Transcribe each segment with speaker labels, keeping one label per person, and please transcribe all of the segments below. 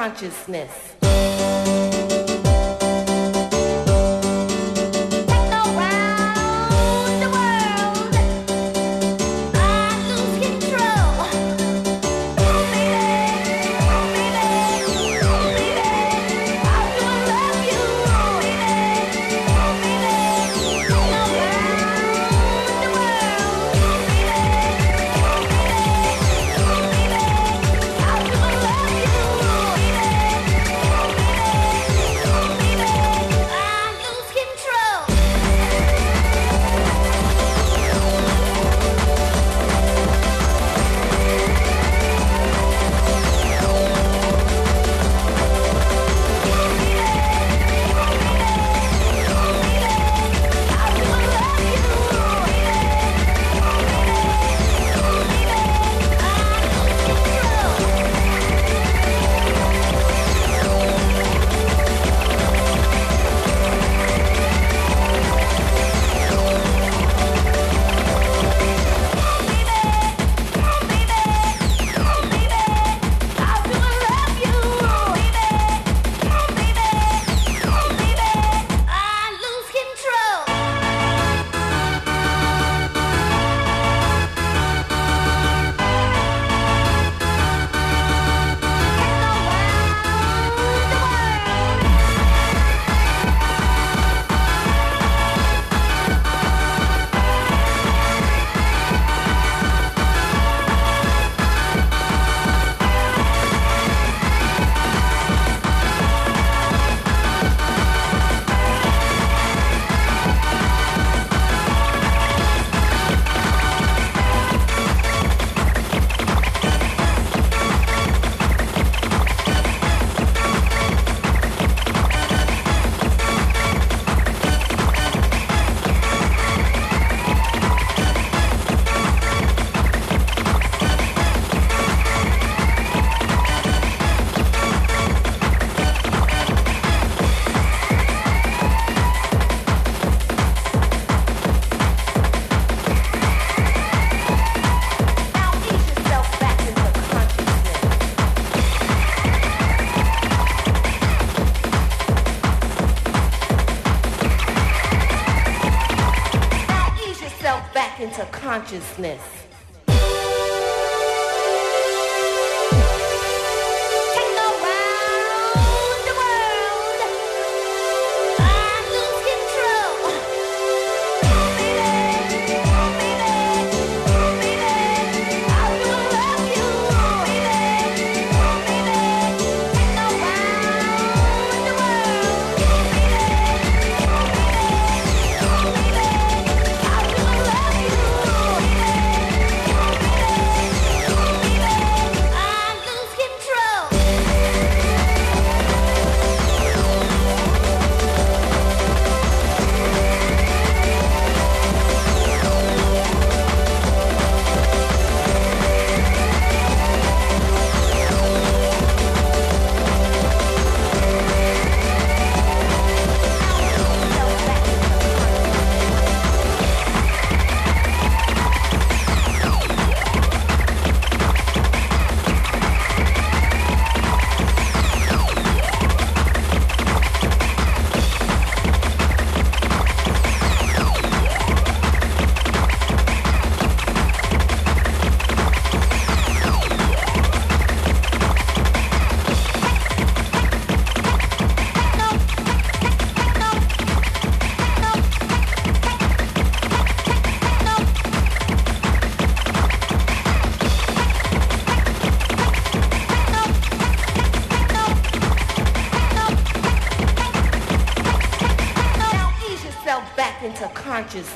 Speaker 1: consciousness. Consciousness.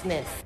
Speaker 1: Consciousness.